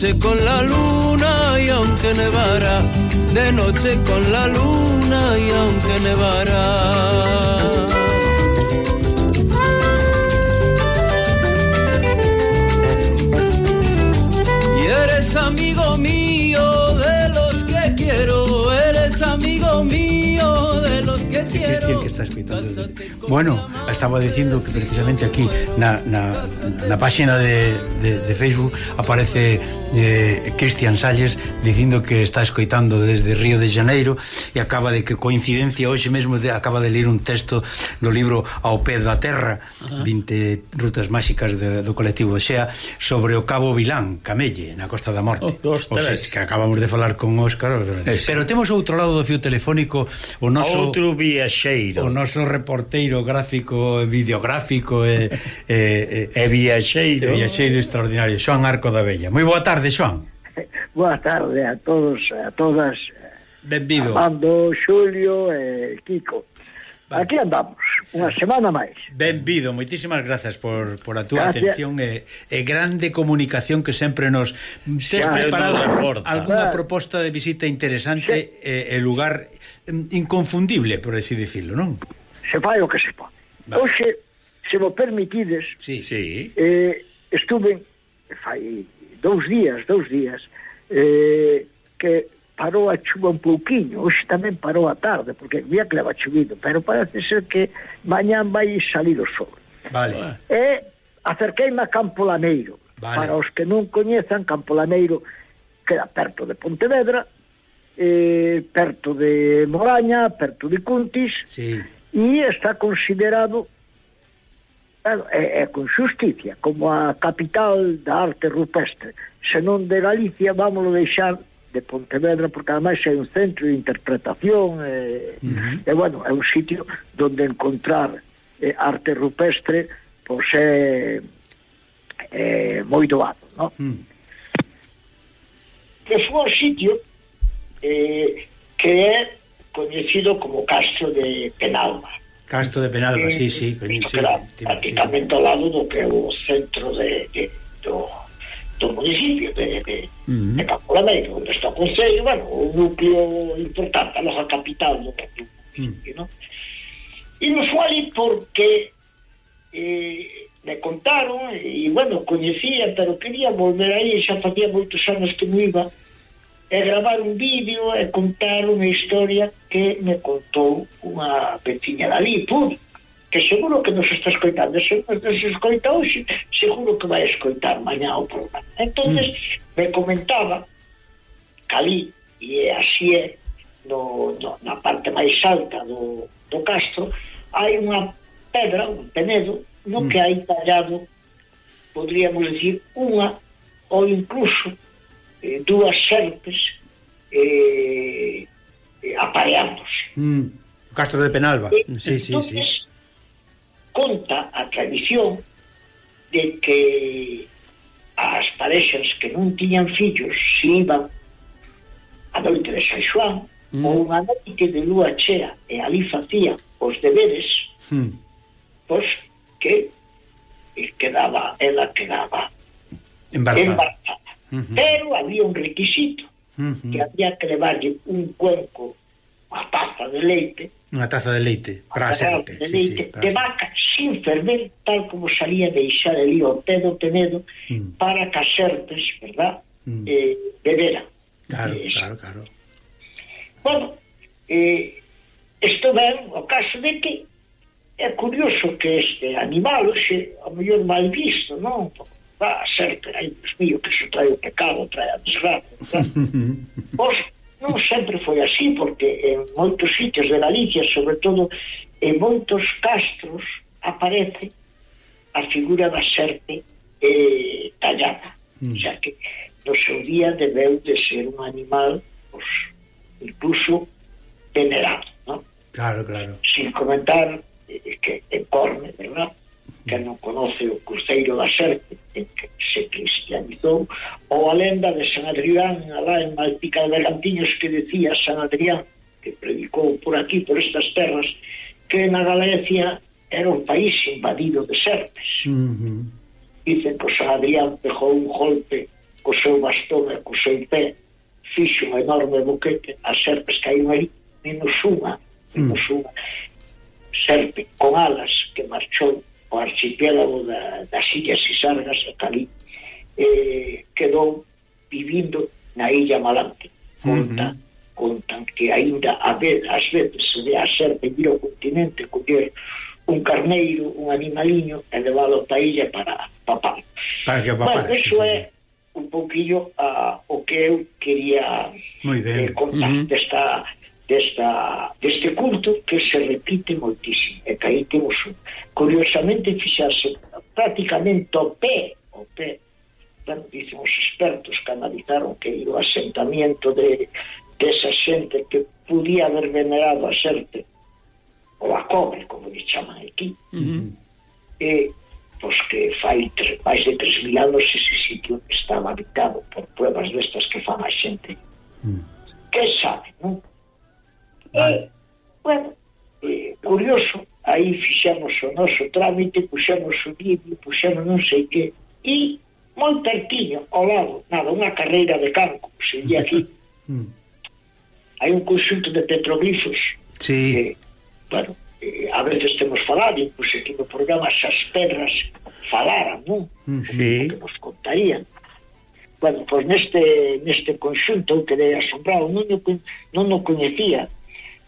noche con la luna y aunque nevara, de noche con la luna y aunque nevara. Y eres amigo mío Cristian que está escoitando Bueno, estaba dicindo que precisamente aquí na, na, na páxina de, de, de Facebook aparece eh, Cristian Salles dicindo que está escoitando desde Río de Janeiro e acaba de que coincidencia hoxe mesmo de, acaba de ler un texto do libro Ao pé da terra 20 rutas máxicas de, do colectivo Xea sobre o Cabo Vilán Camelle, na Costa da Morte. Oh, o sea, que acabamos de falar con Óscar pero temos outro lado do fio telefónico o noso... outro viaxe viaxeiro. O noso reporteiro gráfico, videográfico e e, e, e viaxeiro. E viaxeiro extraordinario, Xoan Arco da Bella. Moi boa tarde, Xoan. Boa tarde a todos, a todas. Benvido. Armando, Xulio e Kiko. Vale. Aquí andamos, unha semana máis. Benvido, moitísimas grazas por, por a túa gracias. atención e, e grande comunicación que sempre nos tes xa, preparado no, alguna claro. proposta de visita interesante e, e lugar inconfundible, por así dicirlo, non? Se fai o que se pode. Vale. Oxe, se vos permitides, sí, sí. Eh, estuve fai dous días, dous días, eh, que parou a chuva un pouquiño, hoxe tamén parou a tarde, porque vía que leva chuvido, pero parece ser que mañán vai salir o sol. Vale. E acerqueime a Campo Lameiro. Vale. Para os que non coñezan, Campo Lameiro queda perto de Pontevedra, eh, perto de Moraña, perto de Cuntis, sí. e está considerado é, é con xusticia como a capital da arte rupestre senón de Galicia vámoslo deixar de Pontevedra porque ademais é un centro de interpretación e, eh, uh -huh. e bueno, é un sitio donde encontrar eh, arte rupestre pois é, é moi doado no? uh -huh. que foi un sitio eh, que é coñecido como Castro de Penalba. Castro de Penalba, eh, sí, sí, coñecido. Sí, era prácticamente sí, sí. ao lado do que é o centro de, de, do, do municipio de, de, uh -huh. de Campo Lameiro, onde está o Consello, bueno, un núcleo importante, a nosa capital do municipio, mm. ¿no? E nos foi ali porque eh, me contaron, e bueno, coñecía, pero quería volver aí, xa facía moitos anos que non iba, e gravar un vídeo e contar unha historia que me contou unha veciña dali, Puri, que seguro que nos está escoitando, se nos escoita hoxe, seguro que vai escoitar mañá o programa. entonces mm. me comentaba, Cali, e así é, no, no, na parte máis alta do, do castro, hai unha pedra, un penedo, no mm. que hai tallado, podríamos dicir, unha ou incluso eh, dúas serpes eh, eh apareándose. Mm, o castro de Penalba. Eh, e, sí, entonces, sí, sí. conta a tradición de que as parexas que non tiñan fillos se iban a noite de San Xoán mm. ou unha noite de lúa chea e ali facían os deberes mm. pois que eh, quedaba ela quedaba embarazada, embarazada pero había un requisito que había que levarlle un cuenco a taza de leite unha taza de leite para xente de, leite, sí, sí, de vaca sin ferver tal como salía deixar ali o pedo tenedo mm. para que as serpes verdad? mm. eh, bebera claro, eh, claro, claro bueno eh, isto ven o caso de que é curioso que este animal hoxe, a mellor mal visto, non? Porque va a ser, ai, Dios mío, que se trae o pecado, trae a desgracia. Pois, non sempre foi así, porque en moitos sitios de Galicia, sobre todo en moitos castros, aparece a figura da serpe eh, tallada. Mm. O sea que no seu día debeu de ser un animal pues, incluso venerado, ¿no? Claro, claro. Sin comentar eh, que en corne, ¿verdad? que non conoce o Cruceiro da Xerte que se cristianizou ou a lenda de San Adrián alá en Malpica de Bergantiños que decía San Adrián que predicou por aquí, por estas terras que na Galicia era un país invadido de serpes uh -huh. dicen que San Adrián pegou un golpe co seu bastón e co seu pé fixo un enorme boquete as serpes caíron aí menos unha menos mm. unha serpe con alas que marchou o archipiélago da, das Illas Xisargas e Cali eh, quedou vivindo na Illa Malante conta, uh -huh. contan que aínda a ver, as veces se ve a serpe vir ao continente coller un carneiro, un animaliño e levado a illa para papar para que papar bueno, eso é un poquillo uh, o que eu quería eh, contar uh -huh. desta desta, deste culto que se repite moitísimo e que aí temos un. Curiosamente, fixarse prácticamente o pé, o pé, bueno, dicen os expertos que analizaron que o asentamiento de, desa de xente que podía haber venerado a xerte ou a cobre, como lle chaman aquí, uh -huh. e pois que fai tre, máis de 3.000 anos ese sitio estaba habitado por pruebas destas que fan a xente. Mm. Uh -huh. Que sabe, non? Vale. E, bueno, eh, curioso, aí fixemos o noso trámite, puxemos o vídeo, puxemos non sei que, e moi pertinho, ao lado, nada, unha carreira de campo, se di aquí. Mm. Hai un conxunto de petroglifos. Sí. Que, bueno, a veces temos falado, incluso aquí no programa, esas perras falaran, non? Mm, sí. Que nos contarían. Bueno, pois neste, neste conxunto eu quedei asombrado, non, non o coñecía,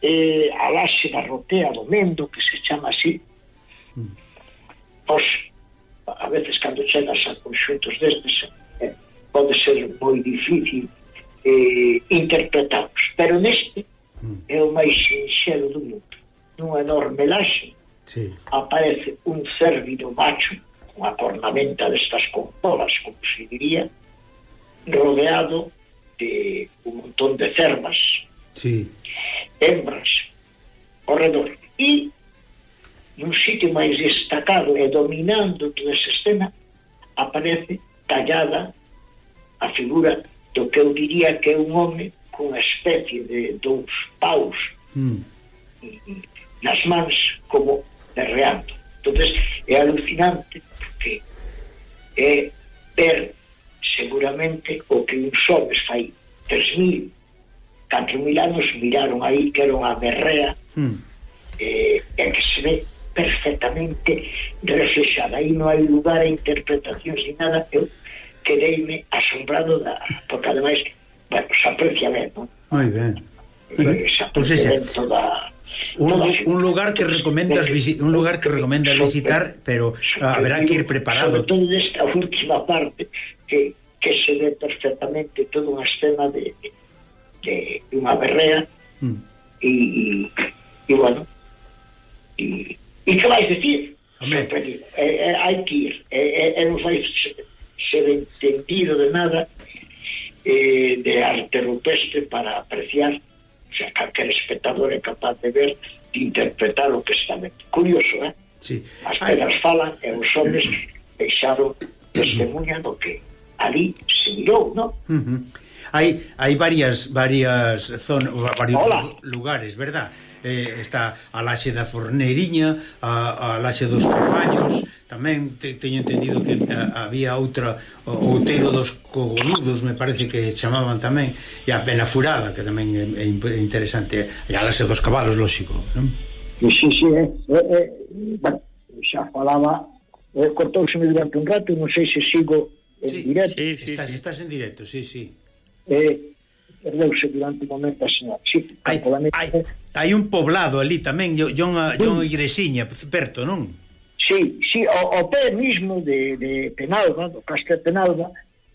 eh, a laxe da rotea do Mendo, que se chama así, mm. pois, a veces, cando chegas a conxuntos destes, eh, pode ser moi difícil eh, interpretarlos. Pero neste, mm. é o máis sinxelo do mundo. Nunha enorme laxe, sí. aparece un cérvido macho, unha cornamenta destas compolas, como se diría, rodeado de un montón de cervas. Sí hembras ao redor. E nun sitio máis destacado e dominando toda esa escena aparece tallada a figura do que eu diría que é un home cunha especie de dous paus mm. nas mans como derreando. entonces é alucinante porque é ver seguramente o que un xoves fai 3.000 canto mil anos miraron aí que era unha berrea mm. eh, e que se ve perfectamente reflexada. Aí non hai lugar a interpretacións ni nada eu quereime asombrado da, porque ademais bueno, se aprecia ben non? moi ben. Eh, se aprecia pois ben toda un, un lugar que recomendas un lugar que recomendas visitar pero ah, habrá que ir preparado. Sobre todo nesta última parte que, que se ve perfectamente toda unha escena de, de que unha berrea mm. e, e bueno e, e que vais decir? Home. É, é, hai que ir é, é, non fai ser entendido de nada eh, de arte rupestre para apreciar o sea, calquer espectador é capaz de ver de interpretar o que está curioso, eh? Sí. as pedras falan e os homens deixaron testemunha do que ali se mirou, non? Uh -huh hai hai varias varias zonas, varios Hola. lugares, verdad? Eh, está a laxe da Forneriña, a, a laxe dos Carballos, tamén te, teño entendido que a, había outra o, o teiro dos cogoludos, me parece que chamaban tamén, e a Penafurada, que tamén é, é interesante, e a laxe dos cabalos, lógico, non? Sí, sí, é, é, é, bueno, xa falaba eh, cortouseme durante un rato, non sei se sigo en sí, directo. Sí, sí, estás, sí. estás en directo, sí, sí e perdeuse durante un momento a señal. Sí, hai, hai, hai un poblado ali tamén, John, John Igresiña, perto, non? Sí, sí, o, o pé mismo de, de Penalba, do Castel Penalba,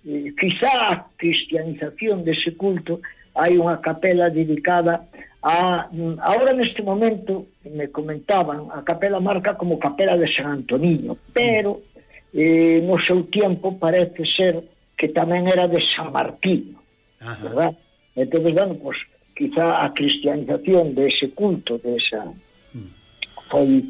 eh, quizá a cristianización dese culto hai unha capela dedicada a ahora neste momento me comentaban a capela marca como capela de San Antonio pero mm. eh, no seu tempo parece ser que tamén era de San Martino. Ajá. ¿verdad? Entonces, bueno, pues quizá a cristianización de ese culto, de esa... Mm. Foi,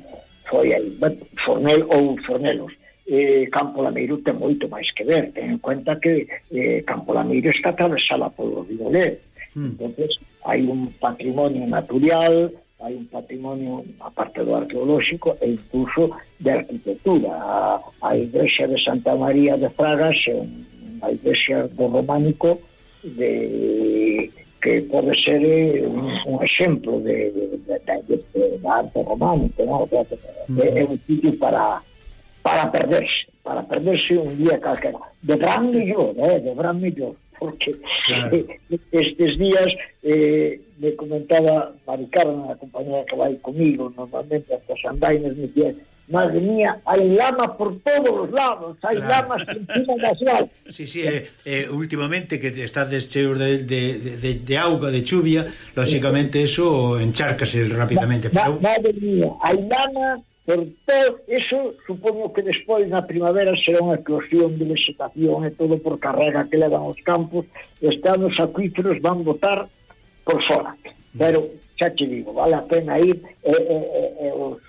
foi aí, Fornel ou Fornelos. Eh, Campo Lameiro ten moito máis que ver, ten en cuenta que eh, Campo Lameiro está atravesada polo Rigolet. Mm. entonces hai un patrimonio natural, hai un patrimonio, aparte do arqueolóxico, e incluso de arquitectura. A, a igrexa de Santa María de Fraga, unha igrexa do Románico, de que pode ser eh, un exemplo de, de, de, de, de arte románica, non? É, é un sitio para para perderse, para perderse un día calquera. De gran millor, eh, de gran millor, porque claro. estes días eh, me comentaba Maricarmen, a compañera que vai comigo normalmente hasta Sandainas, me dixía, Madre mía, hai lama por todos os lados, hai claro. lamas encima das lamas. Sí, sí, eh, eh, últimamente que estades cheos de, de, de, de auga, de chuvia, lóxicamente eso encharcase rapidamente. Ma, pero... Madre mía, hai lama por todo, eso supoño que despois na primavera será unha eclosión de vegetación e todo por carrega que levan os campos, este ano os acuíferos van botar por fora. Pero xa te digo, vale a pena ir eh, eh, eh, os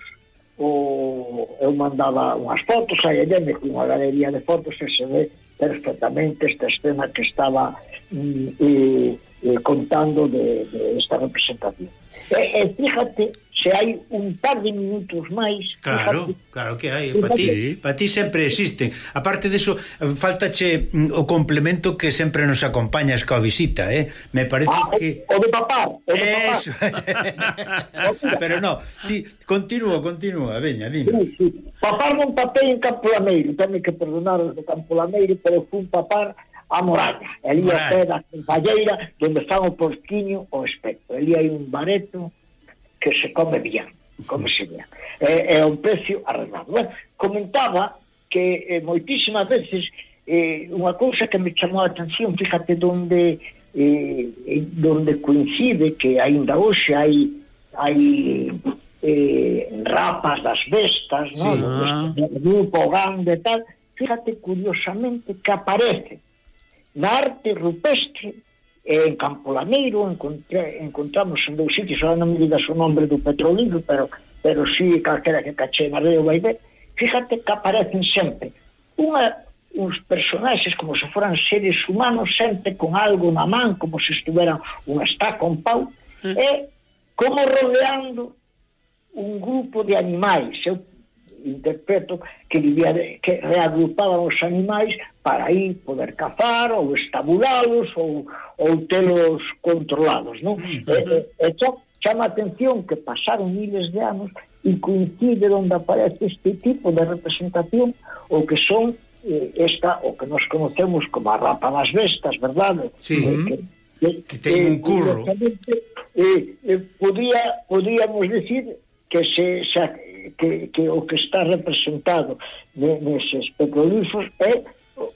o, eu mandaba unhas fotos a Irene unha galería de fotos e se ve perfectamente esta escena que estaba mm, e, contando de, de esta representación. E, e fíjate se hai un par de minutos máis... Claro, fíjate, claro que hai, para ti, pa ti sempre existen. A parte diso, faltache mm, o complemento que sempre nos acompañas coa visita, eh? Me parece ah, que... O de papá, o de Eso. Pero no, ti, continúa, continúa, veña, dime. Sí, sí. Papar non papel en Campo Lameiro, teme que perdonar os de Campo Lameiro, pero fun papar a muralla. ali a pé da Falleira donde están o porquiño o espectro. ali hai un bareto que se come bien, comese bien. É, é un precio arredado. Bueno, comentaba que eh, moitísimas veces eh, unha cousa que me chamou a atención, fíjate donde eh, donde coincide que aínda hoxe hai hai eh, rapas das bestas, sí, non? Ah. Do grupo grande e tal, fíjate curiosamente que aparece na arte rupestre en Campo Lameiro encontré, encontramos en dous sitios ahora non me digas o nombre do petrolero pero pero si sí, calquera que caché na rede vai ver fíjate que aparecen sempre unha, uns personaxes como se foran seres humanos sempre con algo na man como se estuveran unha estaca, un pau mm. e como rodeando un grupo de animais eu interpreto que vivía de, que reagrupaban os animais para aí poder cazar ou estabulalos ou, ou telos controlados, non? Uh -huh. e, e, e chama a atención que pasaron miles de anos e coincide onde aparece este tipo de representación o que son eh, esta, o que nos conocemos como a rapa das bestas, verdade? Sí. Eh, que, que, que ten un eh, curro. Eh, eh, podía, podíamos decir que se, se que, que o que está representado neses petrolíferos é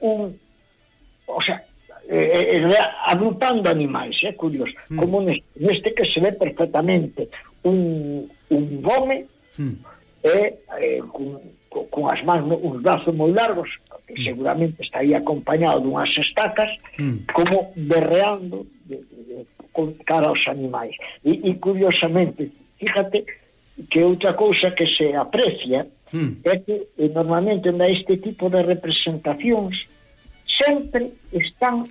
un o sea, eh, eh, agrupando animais, é curioso, mm. como neste, neste que se ve perfectamente un, un bome mm. eh, eh, cun, con as mans, uns brazos moi largos, que hmm. seguramente estaría acompañado dunhas estacas, mm. como berreando de, de, de, con cara aos animais. E, e curiosamente, fíjate, que outra cousa que se aprecia hmm. é que eh, normalmente neste tipo de representacións sempre están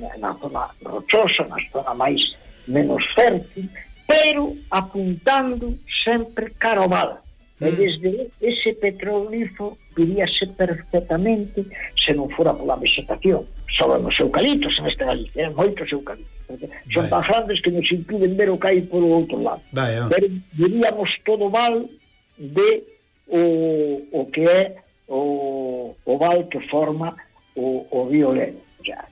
eh, na zona rochosa, na zona máis menos fértil, pero apuntando sempre cara ao mar. Mm. E hmm. desde ese petroglifo viríase perfectamente se non fora pola vegetación sobre os eucaliptos en esta Galicia eh? moitos eucaliptos. Son tan grandes que nos impiden ver o que hai polo outro lado. Vai, oh. pero diríamos todo mal de o, o que é o, o val que forma o, o río Lero ya,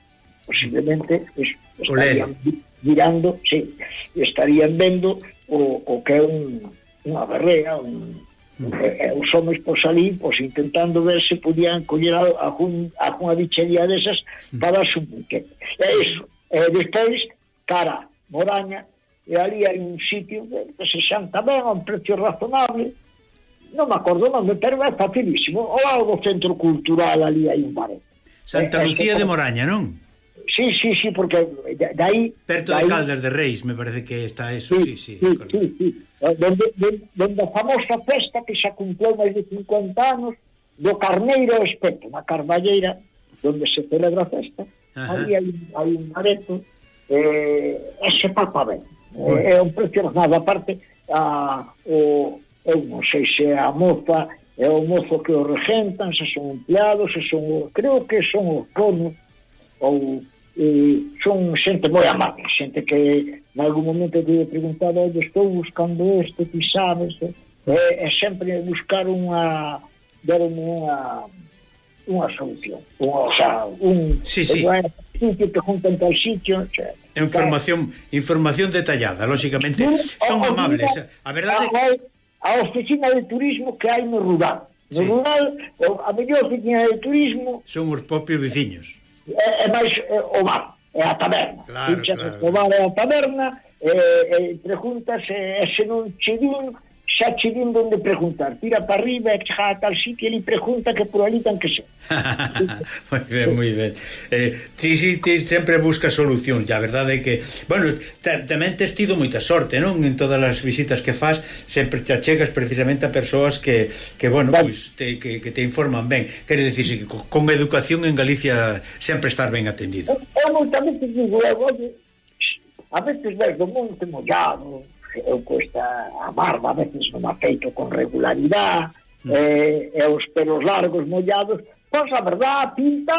posiblemente es, estarían mirando sí, estarían vendo o, o que é un, unha berrea un Mm. E, os homens pois, por salir pois intentando ver se podían coller algún, algúna bichería desas para su buquete. E iso, e despois, cara, Moraña, e ali hai un sitio que, se xanta ben a un precio razonable, non me acordo nome, pero é facilísimo, ou algo centro cultural ali hai un bar Santa eh, Lucía de Moraña, non? Sí, sí, sí, porque de aí... Perto de, de Caldas de Reis, me parece que está eso, sí, sí. sí, sí, sí, sí donde, donde, donde a famosa festa que xa cumpleu máis de 50 anos do Carneiro Espeto, na Carballeira, donde se celebra a festa, aí hai, hai un areto, eh, ese papa ben. Eh, é un precio nada, aparte, a, o, eu non sei se a moza é o mozo que o regentan, se son empleados, se son, creo que son os conos ou eh, son xente moi amable, xente que en algún momento te preguntado, eu estou buscando este, ti sabes e, eh, e sempre buscar unha darme unha unha solución unha, o sea, un sí, sí. Unha, sitio que juntan tal sitio xa, información tal. información detallada, lóxicamente son o, amables, a verdade a, a oficina de turismo que hai no rural no sí. rural, a mellor oficina de turismo son os propios veciños é, é máis é, o bar, é a taberna. Claro, claro. O bar é a taberna, e, e preguntas e, e se non che din xa che din donde preguntar, tira para arriba e xa a tal sitio e pregunta que por ali tan que ser. moi ben, moi ben. Eh, ti, si, ti sempre busca solucións, a verdade é que, bueno, tamén tes tido moita sorte, non? En todas as visitas que faz, sempre te achegas precisamente a persoas que, que bueno, vale. pois, te, que, que te informan ben. Quere dicir que con educación en Galicia sempre estar ben atendido. Eu, eu moita veces digo, a veces ves do monte mollado, eu cuesta a barba, a veces non a feito con regularidade, mm. eh, e os pelos largos mollados, pois a verdade, a pinta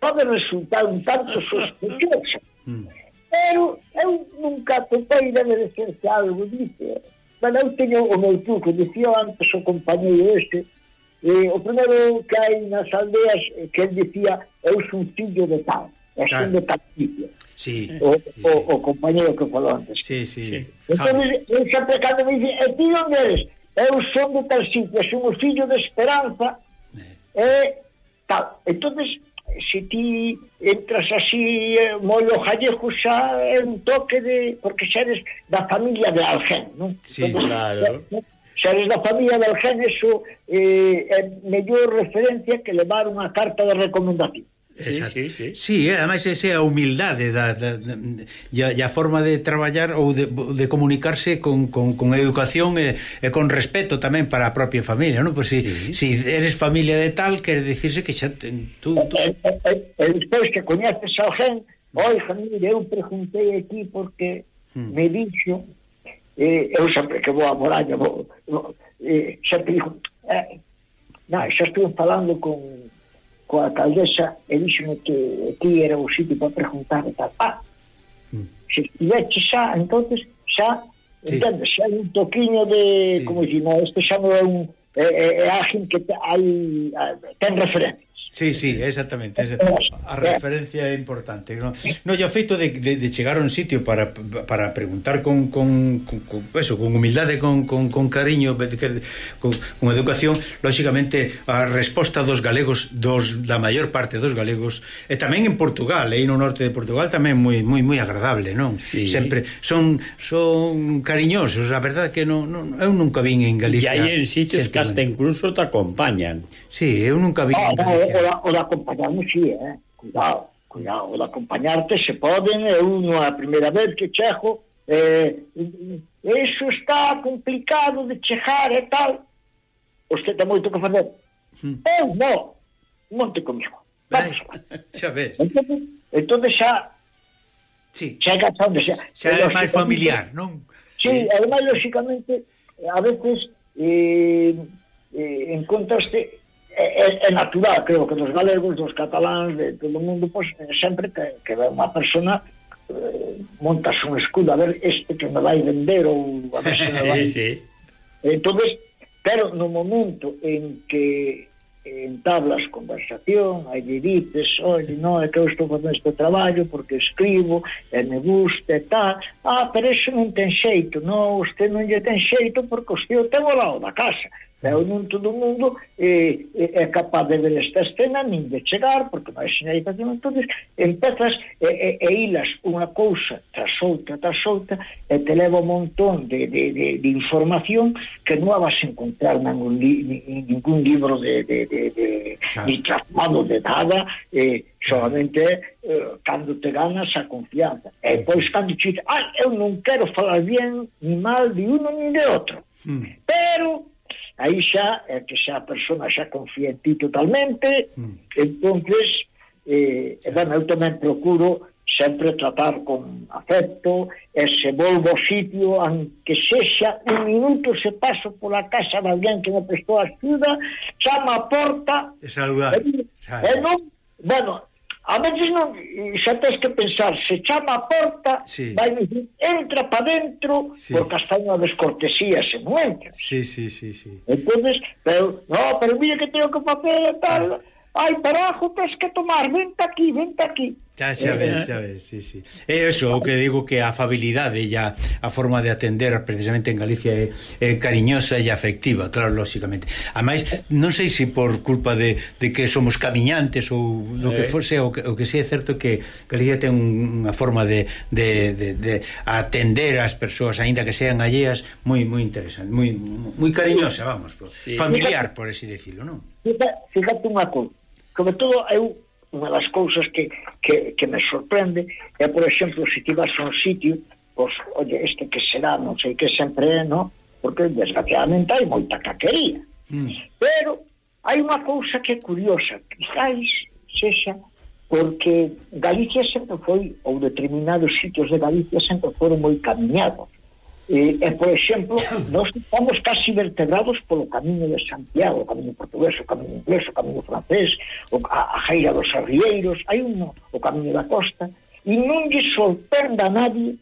pode resultar un tanto sospechosa. Mm. Pero eu nunca topei de merecerse algo dice bueno, eu teño o meu truco, dicía antes o compañeiro este, eh, o primeiro que hai nas aldeas que ele dicía, eu sou fillo de tal, é claro. son de tal sitio. Sí, o, sí, o, o compañero que falou antes. Sí, sí. sí. Entón, eu sempre cando me dice, e ti onde eres? Eu son de tal sitio, son o fillo de Esperanza, eh. e tal. entonces se si ti entras así eh, moi o gallego xa é un toque de... porque xa eres da familia de Algen, non? Sí, entonces, claro. Xa, xa eres da familia de Algen, eso eh, é mellor referencia que levar unha carta de recomendación. Sí, sí, sí. Eh, sí, ademais esa é a humildade da, da, da, e, a, e a forma de traballar ou de, de comunicarse con, con, con educación e, e con respeto tamén para a propia familia, non? Pois si, sí. si eres familia de tal, quer dicirse que xa ten, tú, tú... E, e, e, e despois que coñeces a alguén, mm. oi, mire, eu preguntei aquí porque hmm. me dixo eh, eu sempre que vou a Moraña vou, vou, eh, sempre dixo eh, non, xa estuve falando con coa alcaldesa e díxome que ti era o sitio para preguntar e tal. Ah, se estivete xa, entonces xa, sí. entendes, xa hai un toquiño de, sí. como dicir, no, este xa non é un, é, é, é alguén que te, hai, ten referencia. Sí, sí, exactamente, exactamente. Eh, a referencia é importante. No, no o feito de, de, de chegar a un sitio para, para preguntar con, con, con, con eso, con humildade, con, con, con cariño, con, con educación, lóxicamente a resposta dos galegos, dos da maior parte dos galegos, e tamén en Portugal, e no norte de Portugal tamén moi moi moi agradable, non? Sí. Sempre son son cariñosos, a verdade que non, non eu nunca vin en Galicia. E hai en sitios que hasta incluso te acompañan. Sí, eu nunca vi ah, o, o, da, o de acompañarme, sí, eh? cuidado, cuidado o de acompañarte se poden eu unha primeira vez que chego eh, eso está complicado de chegar e tal usted ten moito que fazer hmm. eu no. monte comigo vamos Ai, xa ves Entonces, xa sí. chega xa onde xa xa é máis familiar, non? Sí, sí. ademais, lóxicamente a veces eh, eh, encontraste é, é natural, creo que dos galegos, dos cataláns, de todo o mundo, pois, eh, sempre que, que ve unha persona eh, montas un escudo, a ver este que me vai vender ou a ver se me vai... sí, sí. Entonces, pero no momento en que entablas conversación, aí lle dices, oye, no, é que eu estou facendo este traballo porque escribo, e me gusta e tal, ah, pero eso non ten xeito, no, usted non lle ten xeito porque usted o ten ao lado da casa, Eu non todo o mundo é, é, é capaz de ver esta escena nin de chegar, porque non hai señalización. entonces empezas e, e, e ilas unha cousa tras outra tras outra e te leva un montón de, de, de, de información que non a vas encontrar ningún, li, ningún libro de, de, de, de claro. ni tratado de nada eh, solamente eh, cando te ganas a confianza e pois cando te ah, eu non quero falar bien ni mal de uno ni de outro mm. pero aí xa é que xa a persona xa confía en ti totalmente mm. entonces eh, e ben, eu tamén procuro sempre tratar con afecto e se volvo ao sitio aunque sexa un minuto se paso pola casa de alguén que me prestou a axuda chama a porta e saludar e, e non, bueno, A veces non, xa tens que pensar, se chama a porta, sí. vai dicir, entra pa dentro, sí. porque hasta unha descortesía se non entra. Sí, sí, sí, sí. Entonces, pero, no, pero mira que tengo que facer e tal, ah. ai, parajo, tens que tomar, vente aquí, vente aquí. Xa, xa ves, xa ves, sí, sí. É eso, o que digo que a afabilidade e a, a forma de atender precisamente en Galicia é, é cariñosa e afectiva, claro, lóxicamente. Amais, non sei se por culpa de, de que somos camiñantes ou do que fose, o que, o que sí é certo que Galicia ten unha forma de, de, de, de atender as persoas, aínda que sean alleas, moi moi interesante, moi moi cariñosa, vamos, por, sí. familiar, por así decirlo, non? Fíjate, fíjate unha cousa, sobre todo eu unha das cousas que, que, que me sorprende é, por exemplo, se tivas un sitio, pois, oye, este que será, non sei que sempre é, non? Porque, desgraciadamente, hai moita caquería. Mm. Pero, hai unha cousa que é curiosa, quizáis sexa porque Galicia sempre foi, ou determinados sitios de Galicia sempre foron moi camiñados E, e, por exemplo, nós estamos casi vertebrados polo camiño de Santiago, o camiño portugués, o camiño inglés, o camiño francés, o, a, a Jaira dos Arrieiros, hai un, o camiño da costa, e non lle sorprenda a nadie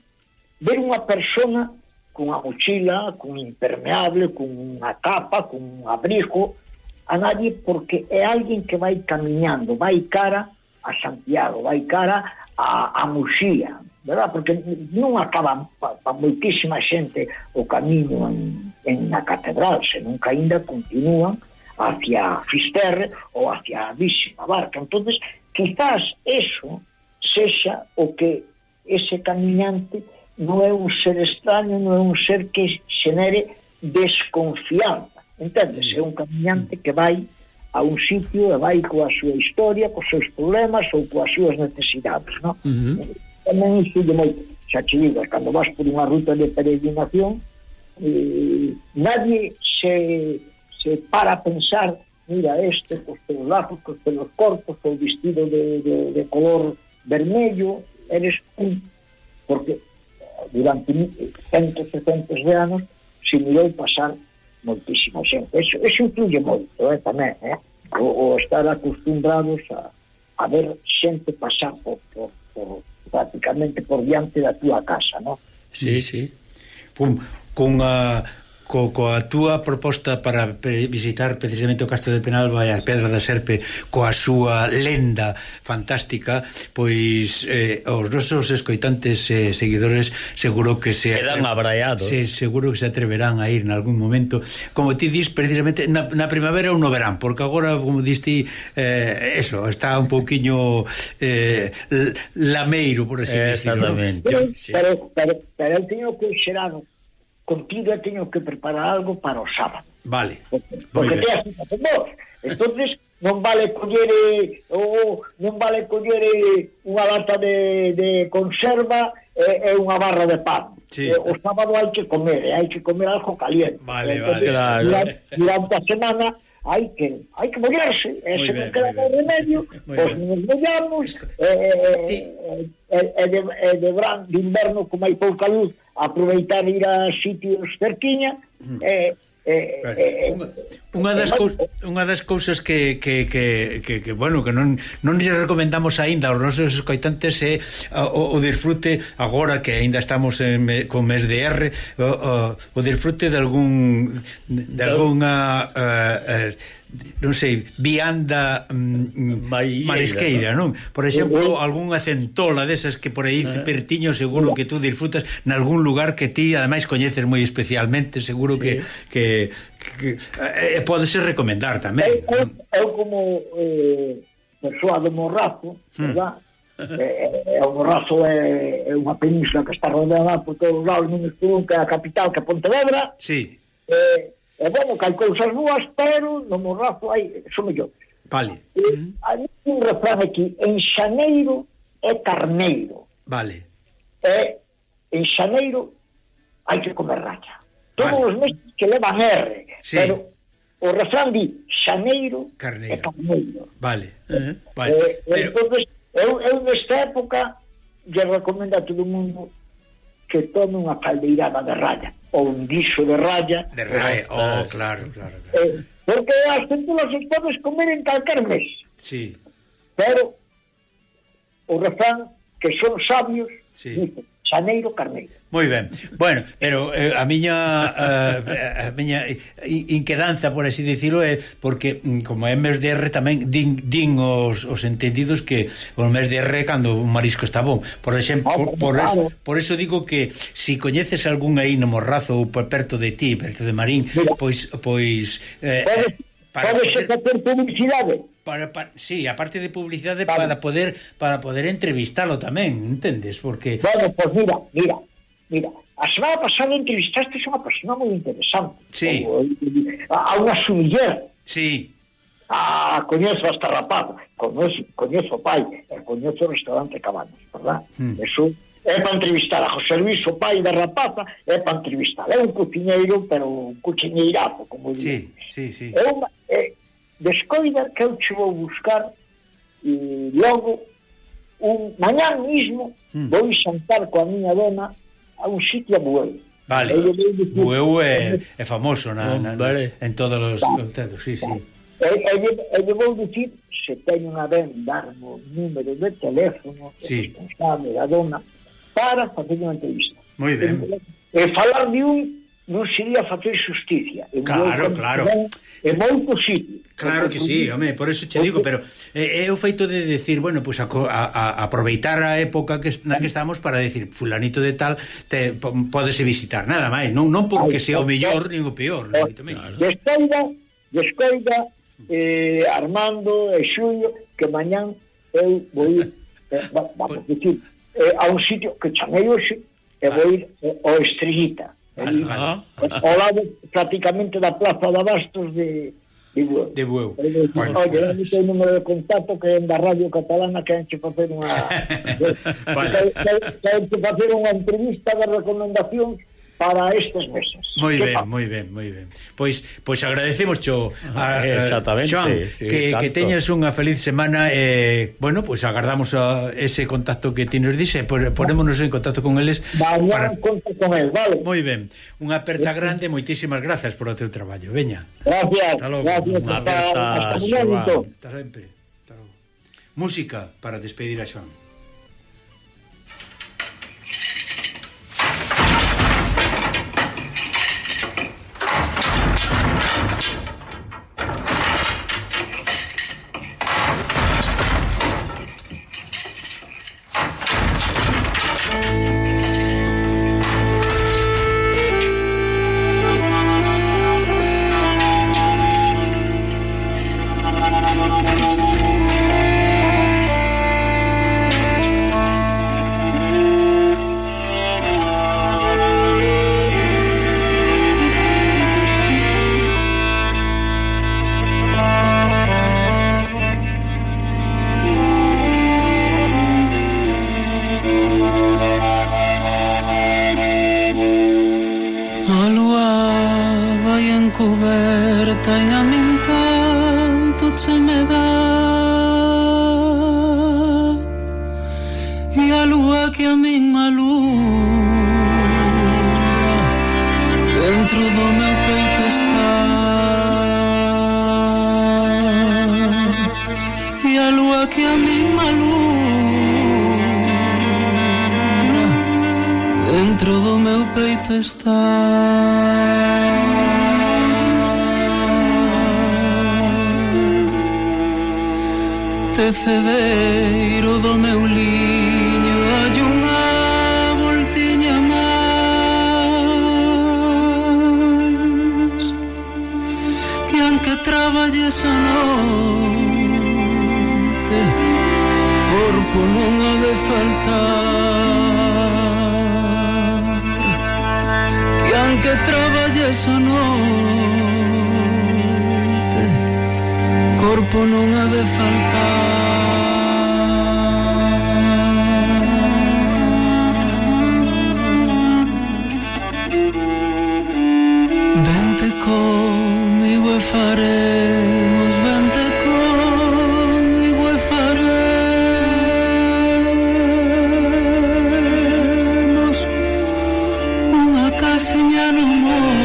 ver unha persona cunha mochila, cun impermeable, cunha capa, cun abrigo, a nadie porque é alguén que vai camiñando, vai cara a Santiago, vai cara a, a Muxía, verdad? Porque non acaba para pa moitísima xente o camiño en, en a catedral, senón que ainda continúan hacia Fisterre ou hacia a Vísima Barca. entonces quizás eso sexa o que ese camiñante non é un ser extraño, non é un ser que xenere desconfianza. Entendes? É un camiñante que vai a un sitio e vai coa súa historia, cos seus problemas ou coas súas necesidades, non? Uh eh, -huh tamén influye moito. Xa che digo, cando vas por unha ruta de peregrinación, eh, nadie se, se para a pensar mira este, cos pelos lazos, cos pelos cortos cos vestido de, de, de color vermello, eres un... Porque durante centos e centos de anos se mirou pasar moltísima xente. Eso, eso influye moito, eh, tamén, eh? O, o estar acostumbrados a, a ver xente pasar por, por, por, prácticamente por diante da túa casa, no? Sí, sí. Pum, co, coa túa proposta para visitar precisamente o Castro de Penalba e a Pedra da Serpe coa súa lenda fantástica pois eh, os nosos escoitantes e eh, seguidores seguro que se quedan abraiados se, seguro que se atreverán a ir en algún momento como ti dis precisamente na, na primavera ou no verán porque agora como diste eh, eso está un pouquiño eh, lameiro por así eh, decirlo exactamente ¿no? sí. pero, pero, pero eu teño que xerado contigo e teño que preparar algo para o sábado. Vale. Porque, porque te así con vos. Entonces, non vale coller eh, ou non vale coller eh, unha lata de, de conserva e, e unha barra de pan. Sí. Eh, o sábado hai que comer, hai que comer algo caliente. Vale, Entonces, vale, claro. Durante, durante a semana hai que hai que mollarse, e se non queda o remedio, pois nos mollamos, e, e, e, e, de, e de, bran, de inverno, como hai pouca luz, aproveitar ir a sitios cerquiña hmm. e Eh, claro. eh, unha, unha das cou, unha das cousas que, que, que, que, que bueno, que non non lle recomendamos aínda aos nosos escoitantes é eh, o, o disfrute agora que aínda estamos en, con mes de R o, o, o disfrute de algún de algunha eh, eh, non sei, vianda mm, Maieira, marisqueira, non? Por exemplo, algunha centola desas que por aí eh. pertiño seguro que tú disfrutas nalgún lugar que ti ademais coñeces moi especialmente, seguro sí. que que, que eh, eh podese recomendar tamén. Eu, eu como eh, persoa do Morrazo, hmm. verdad? eh, eh o Morrazo é, é unha península que está rodeada por todos os lados, non estuvo que a capital que é Pontevedra. Sí. Eh, E, bueno, que hai cousas boas, pero no morrazo hai, son mellor. Vale. E. Hai un refrán aquí, en xaneiro é carneiro. Vale. E en xaneiro hai que comer racha. Todos vale. os meses que levan R, sí. pero o refrán di xaneiro carneiro. e carneiro. Vale. Uh -huh. vale. E, pero... entonces, eu, eu nesta época lle recomendo a todo o mundo que tome unha caldeirada de raya ou un guiso de raya. De raya, oh, claro, claro. claro. Eh, porque as centulas os podes comer en calquer mes. Sí. Pero o refrán que son sabios sí. dice, xaneiro carneiro. Moi ben. Bueno, pero eh, a miña eh, a miña inquedanza por así dicirlo é porque mm, como é mes de R tamén din, din os, os entendidos que o mes de R cando un marisco está bon. Por exemplo, oh, por, claro. eso, por eso digo que si coñeces algún aí no morrazo ou perto de ti, perto de Marín, Mira. pois pois eh, eh para Pode ser facer publicidade. Para, para, sí, aparte de publicidade vale. para poder para poder entrevistalo tamén, entendes? Porque Bueno, pois pues mira, mira, Mira, a semana pasada entrevistaste a unha persona moi interesante. Sí. Como, a unha sumiller. Sí. Ah, coñezo a esta rapaz, coñezo, coñezo o pai, e coñezo o restaurante Cabanos, verdad? Mm. Eso é para entrevistar a José Luis, o pai da rapaza, é para entrevistar. É un cociñeiro, pero un cociñeirazo, como sí, digo. Sí, sí. É unha... É, descoida que eu che vou buscar e logo un mañán mismo mm. vou xantar coa miña dona un sitio bueu. Vale. Bueu é, é famoso na, na, vale. en todos os contedos, sí, sí. E lle vou dicir se teño unha ben darme o número de teléfono sí. responsable da dona para facer unha entrevista. Moi ben. E, e falar de un non sería facer justicia. Claro, claro. É moito sitio. Claro que sí, home, por eso che digo, pero eh, é eh, o feito de decir, bueno, pois pues, a, a, a aproveitar a época que na que estamos para decir fulanito de tal te podese visitar, nada máis, non non porque sea o mellor nin o peor, eh, claro. Descoida, descoida eh, Armando e Xulio que mañán eu vou ir eh, vamos, pues, eh, a un sitio que chamei hoxe e vou ir eh, ao Estrellita Pois, ao lado prácticamente da plaza de Abastos de, de Bueu. De Bueu. Digo, bueno, Oye, pues... non sei número de contacto que en da radio catalana que han che facer unha... vale. Que, que, que han che facer unha entrevista de recomendacións para estes meses. Moi ben, moi ben, moi ben. Pois pois agradecemos cho a, ah, eh, Exactamente, Joan, sí, que, tanto. que teñas unha feliz semana e eh, bueno, pois pues agardamos a ese contacto que ti nos dixe, ponémonos en contacto con eles. Mañana para... contacto con el, vale. Moi ben. Unha aperta grande, moitísimas grazas por o teu traballo. Veña. Gracias. Hasta logo. Gracias, Unha aperta, hasta, hasta, hasta sempre. Hasta sempre. Música para despedir a Joan. tecedeiro do meu liño Hai unha voltiña máis Que anque traballes a noite Corpo non ha de faltar. que traballes a noite Corpo non ha de faltar. i mañana un modo.